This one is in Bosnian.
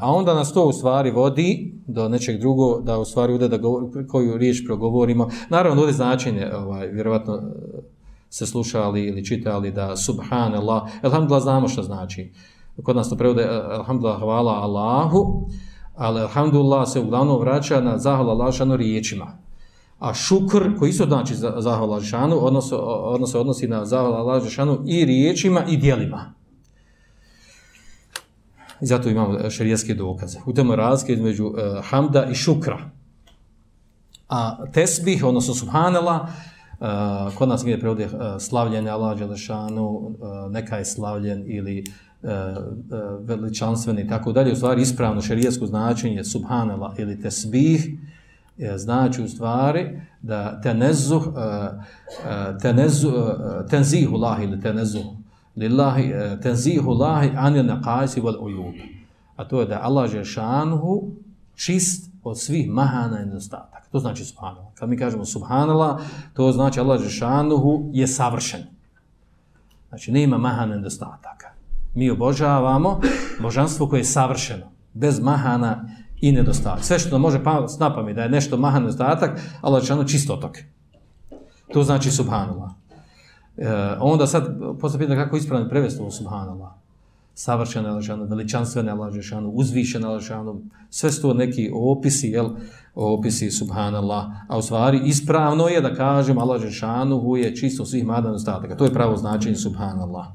a onda nas to u stvari vodi do nečeg drugo, da u stvari ude da govor, koju riječ progovorimo. Naravno, ovdje značenje, ovaj, vjerovatno e, se slušali ili čitali da subhanallah, elhamdulillah znamo što znači. Kod nas to prevode e, alhamdulillah hvala Allahu, ali alhamdulillah se uglavnom vraća na zahvala Allahšanu riječima. A šukr, koji isto znači zahvala Allahšanu, odnosno, odnosno odnosi na zahvala Allahšanu i riječima i dijelima. I zato imamo e, šarijetske dokaze. U tome razlike između uh, hamda i šukra. A tesbih, odnosno subhanala, uh, e, kod nas gdje prevode uh, slavljenje Allah Đelešanu, uh, neka je slavljen ili uh, veličanstveni i tako dalje. U stvari ispravno šarijetsko značenje subhanala ili tesbih znači u stvari da tenezuh, uh, uh, tenezuh, uh, tenzihu lah ili tenezuh, lillahi eh, tenzihu lahi anil naqasi wal uyub. A to je da Allah je šanhu čist od svih mahana i nedostataka. To znači subhanallah. Kad mi kažemo subhanallah, to znači Allah je šanhu je savršen. Znači nema mahana i nedostataka. Mi obožavamo božanstvo koje je savršeno, bez mahana i nedostatak. Sve što može pa, snapami da je nešto mahan nedostatak, Allah je čisto čistotok. To znači subhanallah. E, onda sad poslije pitanje kako ispravno prevesti ovo subhanallah. Savršen je lažanu, veličanstven je lažanu, uzvišen je lažanu, sve su to neki opisi, jel, opisi subhanallah, a u stvari ispravno je da kažem Allah Žešanu je čisto svih madan ostataka. To je pravo značenje subhanallah.